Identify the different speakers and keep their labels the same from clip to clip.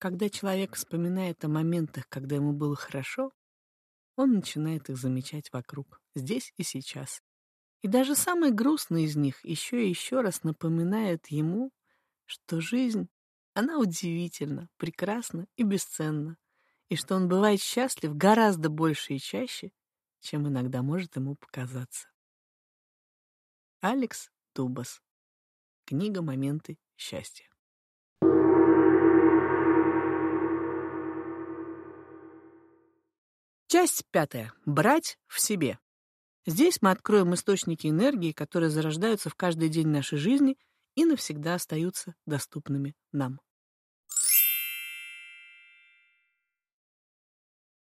Speaker 1: Когда человек вспоминает о моментах, когда ему было хорошо, он начинает их замечать вокруг, здесь и сейчас. И даже самый грустный из них еще и еще раз напоминает ему, что жизнь, она удивительна, прекрасна и бесценна, и что он бывает счастлив гораздо больше и чаще, чем иногда может ему показаться. Алекс Тубас. Книга «Моменты счастья». Часть пятая. Брать в себе. Здесь мы откроем источники энергии, которые зарождаются в каждый день нашей жизни и навсегда остаются доступными нам.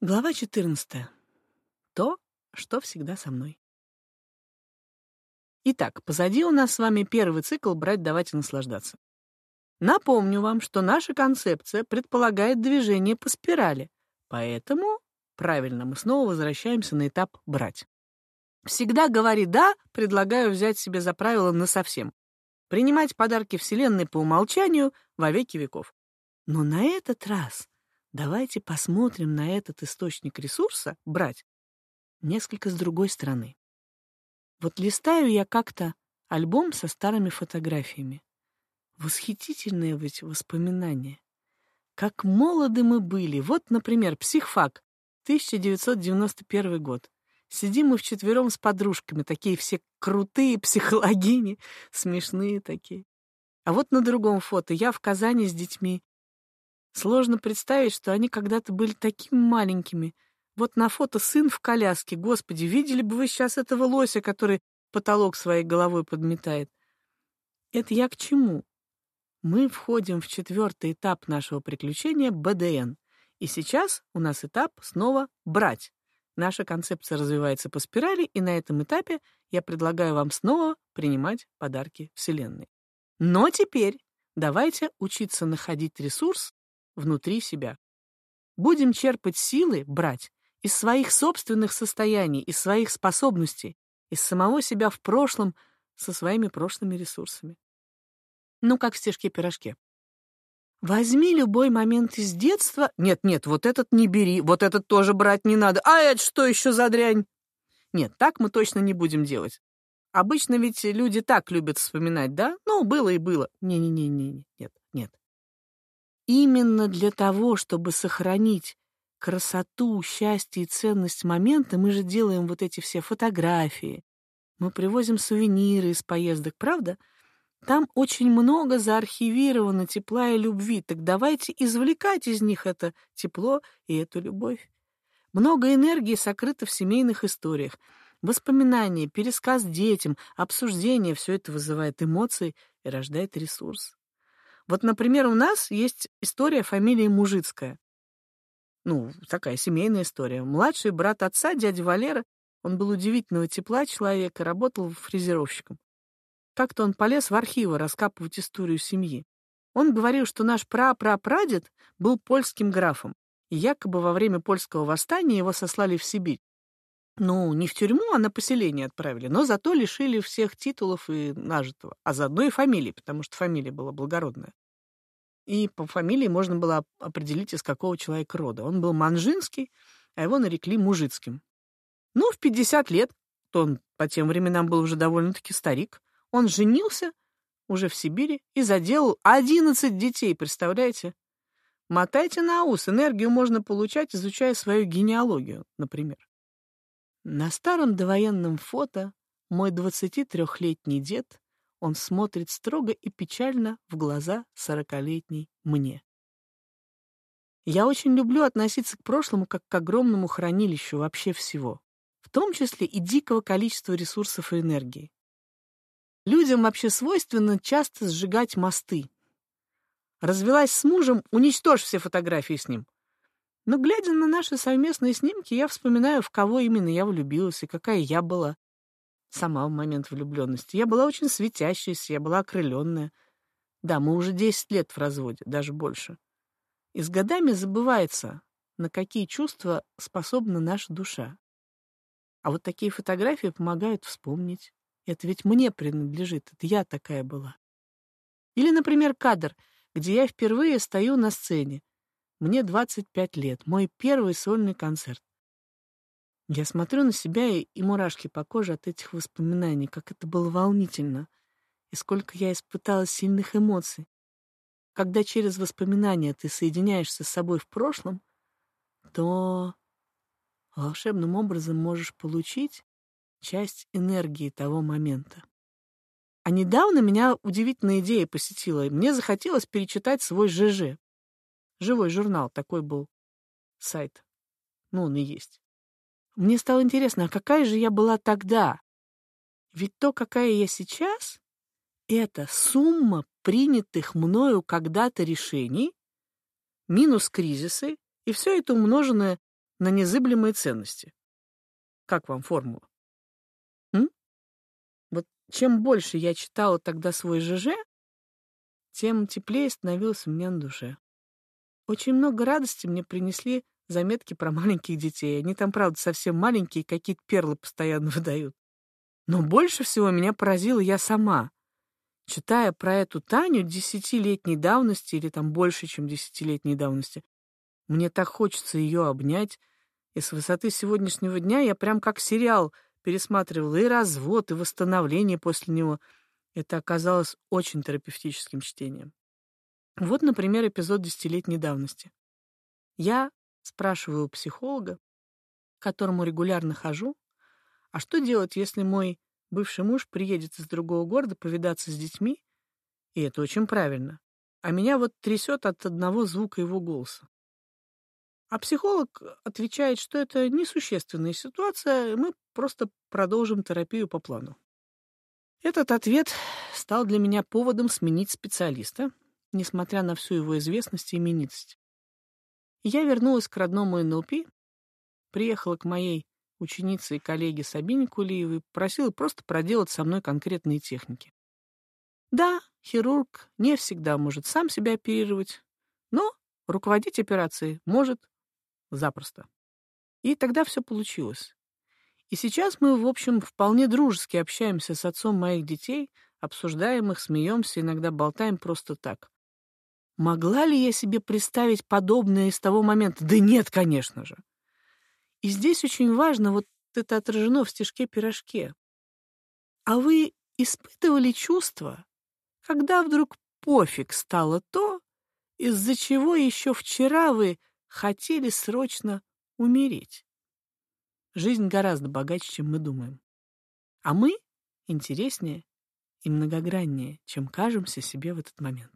Speaker 1: Глава 14. То, что всегда со мной. Итак, позади у нас с вами первый цикл «Брать, давать и наслаждаться». Напомню вам, что наша концепция предполагает движение по спирали, поэтому, правильно, мы снова возвращаемся на этап «брать». Всегда говори «да», предлагаю взять себе за правило насовсем. Принимать подарки Вселенной по умолчанию во веки веков. Но на этот раз давайте посмотрим на этот источник ресурса, брать, несколько с другой стороны. Вот листаю я как-то альбом со старыми фотографиями. Восхитительные ведь воспоминания. Как молоды мы были. Вот, например, психфак, 1991 год. Сидим мы вчетвером с подружками, такие все крутые психологини, смешные такие. А вот на другом фото я в Казани с детьми. Сложно представить, что они когда-то были такими маленькими. Вот на фото сын в коляске. Господи, видели бы вы сейчас этого лося, который потолок своей головой подметает. Это я к чему? Мы входим в четвертый этап нашего приключения БДН. И сейчас у нас этап снова «брать». Наша концепция развивается по спирали, и на этом этапе я предлагаю вам снова принимать подарки Вселенной. Но теперь давайте учиться находить ресурс внутри себя. Будем черпать силы, брать, из своих собственных состояний, из своих способностей, из самого себя в прошлом, со своими прошлыми ресурсами. Ну, как в стишке-пирожке. Возьми любой момент из детства. Нет, нет, вот этот не бери, вот этот тоже брать не надо. А это что еще за дрянь? Нет, так мы точно не будем делать. Обычно ведь люди так любят вспоминать, да? Ну, было и было. Не-не-не-не, нет, нет. Именно для того, чтобы сохранить красоту, счастье и ценность момента, мы же делаем вот эти все фотографии. Мы привозим сувениры из поездок, правда? Там очень много заархивировано тепла и любви, так давайте извлекать из них это тепло и эту любовь. Много энергии сокрыто в семейных историях. Воспоминания, пересказ детям, обсуждение — все это вызывает эмоции и рождает ресурс. Вот, например, у нас есть история фамилии Мужицкая. Ну, такая семейная история. Младший брат отца, дядя Валера, он был удивительного тепла человек и работал фрезеровщиком. Как-то он полез в архивы раскапывать историю семьи. Он говорил, что наш прапрапрадед был польским графом, и якобы во время польского восстания его сослали в Сибирь. Ну, не в тюрьму, а на поселение отправили, но зато лишили всех титулов и нажитого, а заодно и фамилии, потому что фамилия была благородная. И по фамилии можно было определить, из какого человека рода. Он был Манжинский, а его нарекли Мужицким. Ну, в 50 лет, то он по тем временам был уже довольно-таки старик, он женился уже в Сибири и заделал 11 детей, представляете? Мотайте на ус, энергию можно получать, изучая свою генеалогию, например. На старом довоенном фото мой 23-летний дед, он смотрит строго и печально в глаза сорокалетней мне. Я очень люблю относиться к прошлому как к огромному хранилищу вообще всего, в том числе и дикого количества ресурсов и энергии. Людям вообще свойственно часто сжигать мосты. Развелась с мужем, уничтожь все фотографии с ним. Но, глядя на наши совместные снимки, я вспоминаю, в кого именно я влюбилась и какая я была сама в момент влюбленности. Я была очень светящаяся, я была окрыленная. Да, мы уже 10 лет в разводе, даже больше. И с годами забывается, на какие чувства способна наша душа. А вот такие фотографии помогают вспомнить. Это ведь мне принадлежит, это я такая была. Или, например, кадр, где я впервые стою на сцене. Мне 25 лет, мой первый сольный концерт. Я смотрю на себя, и, и мурашки по коже от этих воспоминаний, как это было волнительно, и сколько я испытала сильных эмоций. Когда через воспоминания ты соединяешься с собой в прошлом, то волшебным образом можешь получить часть энергии того момента. А недавно меня удивительная идея посетила, и мне захотелось перечитать свой ЖЖ. Живой журнал, такой был сайт. Ну, он и есть. Мне стало интересно, а какая же я была тогда? Ведь то, какая я сейчас, это сумма принятых мною когда-то решений, минус кризисы, и все это умноженное на незыблемые ценности. Как вам формула? Чем больше я читала тогда свой ЖЖ, тем теплее становилось меня на душе. Очень много радости мне принесли заметки про маленьких детей. Они там, правда, совсем маленькие, какие-то перлы постоянно выдают. Но больше всего меня поразила я сама. Читая про эту Таню десятилетней давности или там больше, чем десятилетней давности, мне так хочется ее обнять, и с высоты сегодняшнего дня я прям как сериал пересматривала и развод, и восстановление после него. Это оказалось очень терапевтическим чтением. Вот, например, эпизод десятилетней давности. Я спрашиваю у психолога, к которому регулярно хожу, а что делать, если мой бывший муж приедет из другого города повидаться с детьми, и это очень правильно, а меня вот трясет от одного звука его голоса. А психолог отвечает, что это несущественная ситуация, мы просто продолжим терапию по плану. Этот ответ стал для меня поводом сменить специалиста, несмотря на всю его известность и именитость. Я вернулась к родному НЛП, приехала к моей ученице и коллеге Сабине Кулиевой, просила просто проделать со мной конкретные техники. Да, хирург не всегда может сам себя оперировать, но руководить операцией может запросто. И тогда все получилось. И сейчас мы, в общем, вполне дружески общаемся с отцом моих детей, обсуждаем их, смеемся, иногда болтаем просто так. Могла ли я себе представить подобное из того момента? Да нет, конечно же. И здесь очень важно, вот это отражено в стишке-пирожке. А вы испытывали чувство, когда вдруг пофиг стало то, из-за чего еще вчера вы хотели срочно умереть. Жизнь гораздо богаче, чем мы думаем. А мы интереснее и многограннее, чем кажемся себе в этот момент.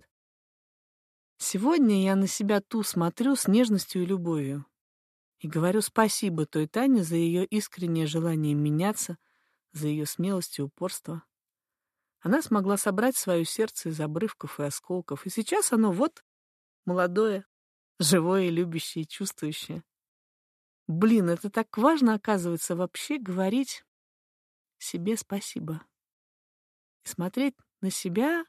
Speaker 1: Сегодня я на себя ту смотрю с нежностью и любовью и говорю спасибо той Тане за ее искреннее желание меняться, за ее смелость и упорство. Она смогла собрать свое сердце из обрывков и осколков, и сейчас оно вот молодое, живое, любящее, чувствующее. Блин, это так важно, оказывается, вообще говорить себе спасибо. И смотреть на себя,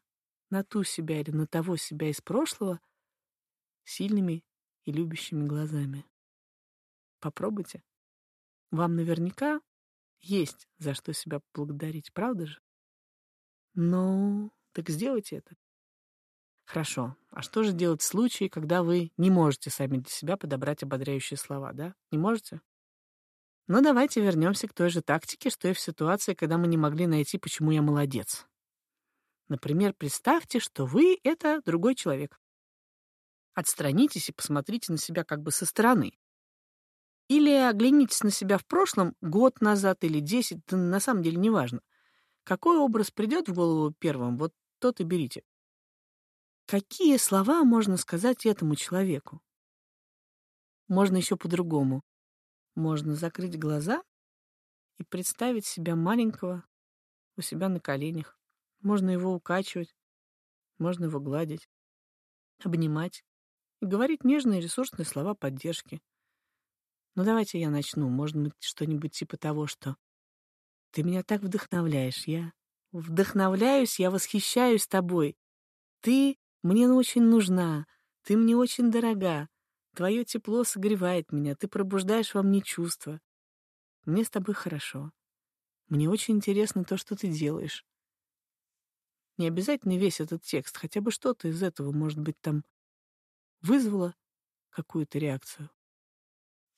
Speaker 1: на ту себя или на того себя из прошлого сильными и любящими глазами. Попробуйте. Вам наверняка есть за что себя благодарить, правда же? Ну, так сделайте это. Хорошо. А что же делать в случае, когда вы не можете сами для себя подобрать ободряющие слова, да? Не можете? Ну, давайте вернемся к той же тактике, что и в ситуации, когда мы не могли найти, почему я молодец. Например, представьте, что вы — это другой человек. Отстранитесь и посмотрите на себя как бы со стороны. Или оглянитесь на себя в прошлом, год назад или десять, на самом деле неважно. Какой образ придет в голову первым, вот тот и берите. Какие слова можно сказать этому человеку? Можно еще по-другому. Можно закрыть глаза и представить себя маленького у себя на коленях. Можно его укачивать, можно его гладить, обнимать и говорить нежные ресурсные слова поддержки. Ну, давайте я начну. Может быть, что-нибудь типа того, что «Ты меня так вдохновляешь, я вдохновляюсь, я восхищаюсь тобой. Ты мне очень нужна, ты мне очень дорога. Твое тепло согревает меня, ты пробуждаешь во мне чувства. Мне с тобой хорошо. Мне очень интересно то, что ты делаешь. Не обязательно весь этот текст, хотя бы что-то из этого, может быть, там вызвало какую-то реакцию.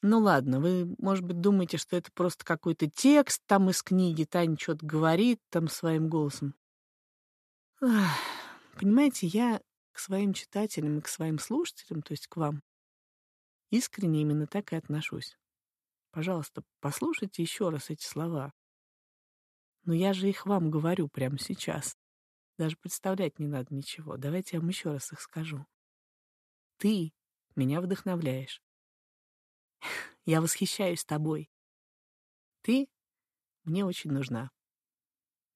Speaker 1: Ну ладно, вы, может быть, думаете, что это просто какой-то текст там из книги, Таня что-то говорит там своим голосом. Ах, понимаете, я к своим читателям и к своим слушателям, то есть к вам, искренне именно так и отношусь. Пожалуйста, послушайте еще раз эти слова. Но я же их вам говорю прямо сейчас. Даже представлять не надо ничего. Давайте я вам еще раз их скажу. Ты меня вдохновляешь. Я восхищаюсь тобой. Ты мне очень нужна.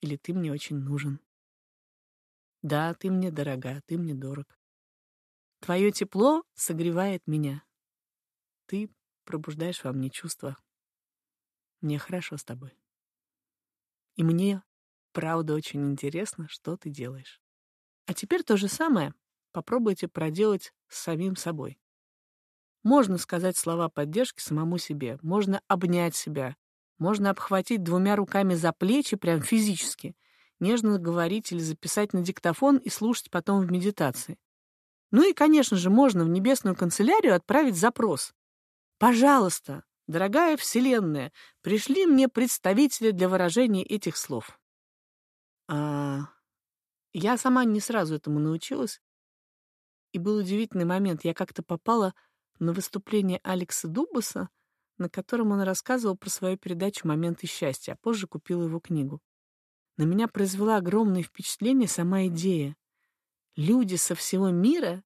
Speaker 1: Или ты мне очень нужен. Да, ты мне дорога, ты мне дорог. Твое тепло согревает меня. Ты пробуждаешь во мне чувства. Мне хорошо с тобой. И мне, правда, очень интересно, что ты делаешь. А теперь то же самое попробуйте проделать с самим собой. Можно сказать слова поддержки самому себе, можно обнять себя, можно обхватить двумя руками за плечи, прям физически, нежно говорить или записать на диктофон и слушать потом в медитации. Ну и, конечно же, можно в небесную канцелярию отправить запрос. «Пожалуйста, дорогая Вселенная, пришли мне представителя для выражения этих слов». А... Я сама не сразу этому научилась. И был удивительный момент. Я как-то попала на выступление Алекса Дубаса, на котором он рассказывал про свою передачу «Моменты счастья», а позже купил его книгу. На меня произвела огромное впечатление сама идея. Люди со всего мира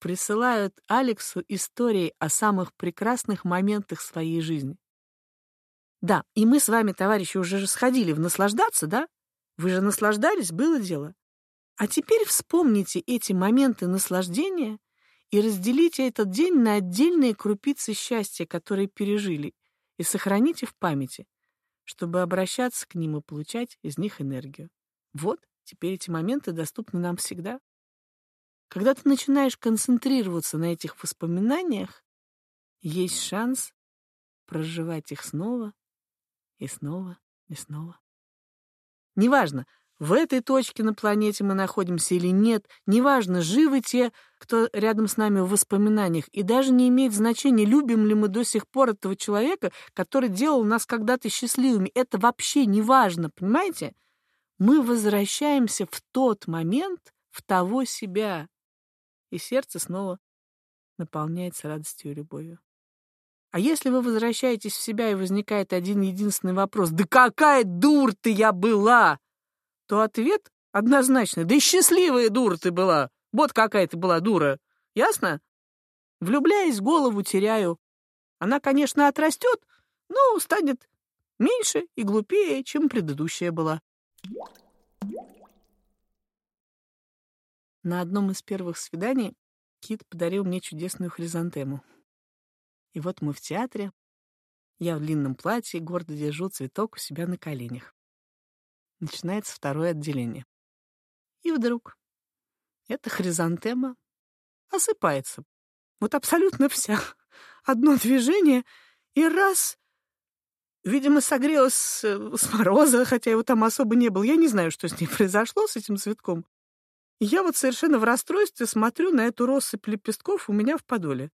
Speaker 1: присылают Алексу истории о самых прекрасных моментах своей жизни. Да, и мы с вами, товарищи, уже же сходили в наслаждаться, да? Вы же наслаждались, было дело. А теперь вспомните эти моменты наслаждения и разделите этот день на отдельные крупицы счастья, которые пережили, и сохраните в памяти, чтобы обращаться к ним и получать из них энергию. Вот, теперь эти моменты доступны нам всегда. Когда ты начинаешь концентрироваться на этих воспоминаниях, есть шанс проживать их снова и снова и снова. Неважно, в этой точке на планете мы находимся или нет, неважно, живы те, кто рядом с нами в воспоминаниях, и даже не имеет значения, любим ли мы до сих пор этого человека, который делал нас когда-то счастливыми. Это вообще не важно, понимаете? Мы возвращаемся в тот момент, в того себя, и сердце снова наполняется радостью и любовью. А если вы возвращаетесь в себя, и возникает один единственный вопрос, «Да какая дур ты я была!» То ответ однозначный. Да и счастливая дура ты была. Вот какая ты была дура. Ясно? Влюбляясь, голову теряю. Она, конечно, отрастет, но станет меньше и глупее, чем предыдущая была. На одном из первых свиданий Кит подарил мне чудесную хризантему. И вот мы в театре. Я в длинном платье гордо держу цветок у себя на коленях начинается второе отделение. И вдруг эта хризантема осыпается. Вот абсолютно вся. Одно движение, и раз... Видимо, согрелась с, с мороза, хотя его там особо не было. Я не знаю, что с ней произошло, с этим цветком. Я вот совершенно в расстройстве смотрю на эту россыпь лепестков у меня в подоле.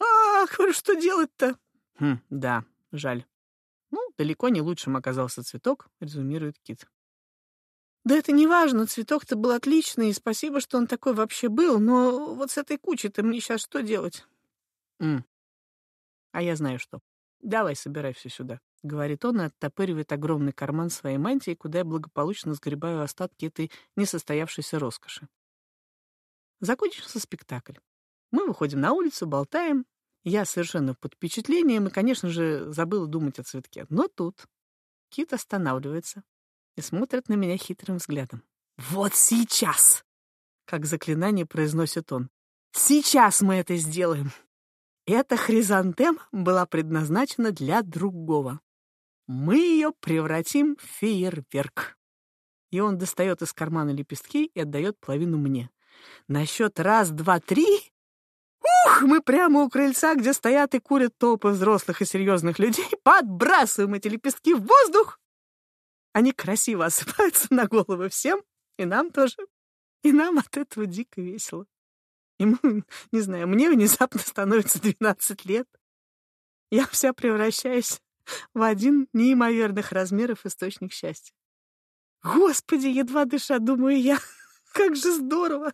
Speaker 1: Ах, что делать-то? Хм, да, жаль. Ну, далеко не лучшим оказался цветок, резюмирует Кит. Да это не важно, цветок-то был отличный, и спасибо, что он такой вообще был, но вот с этой кучей-то мне сейчас что делать? М. А я знаю что. Давай, собирай все сюда, — говорит он и оттопыривает огромный карман своей мантии, куда я благополучно сгребаю остатки этой несостоявшейся роскоши. Закончился спектакль. Мы выходим на улицу, болтаем. Я совершенно под впечатлением и, конечно же, забыла думать о цветке. Но тут Кит останавливается, и смотрит на меня хитрым взглядом. «Вот сейчас!» — как заклинание произносит он. «Сейчас мы это сделаем!» Эта хризантем была предназначена для другого. Мы ее превратим в фейерверк. И он достает из кармана лепестки и отдает половину мне. На счет раз, два, три... Ух, мы прямо у крыльца, где стоят и курят толпы взрослых и серьезных людей, подбрасываем эти лепестки в воздух они красиво осыпаются на головы всем, И нам тоже. И нам от этого дико весело. Мы, не знаю, мне внезапно становится 12 лет. Я вся превращаюсь в один неимоверных размеров источник счастья. Господи, едва дыша, думаю я, как же здорово!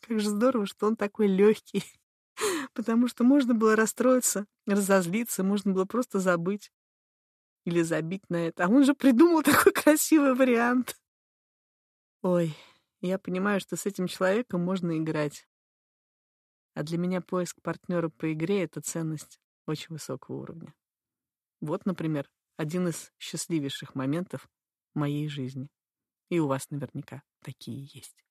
Speaker 1: как же здорово, что он такой легкий. Потому что можно было расстроиться, разозлиться, можно было просто забыть или забить на это. А он же придумал такой красивый вариант. Ой, я понимаю, что с этим человеком можно играть. А для меня поиск партнера по игре — это ценность очень высокого уровня. Вот, например, один из счастливейших моментов моей жизни. И у вас наверняка такие есть.